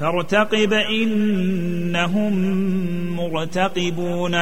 فارتقب إنهم مرتقبون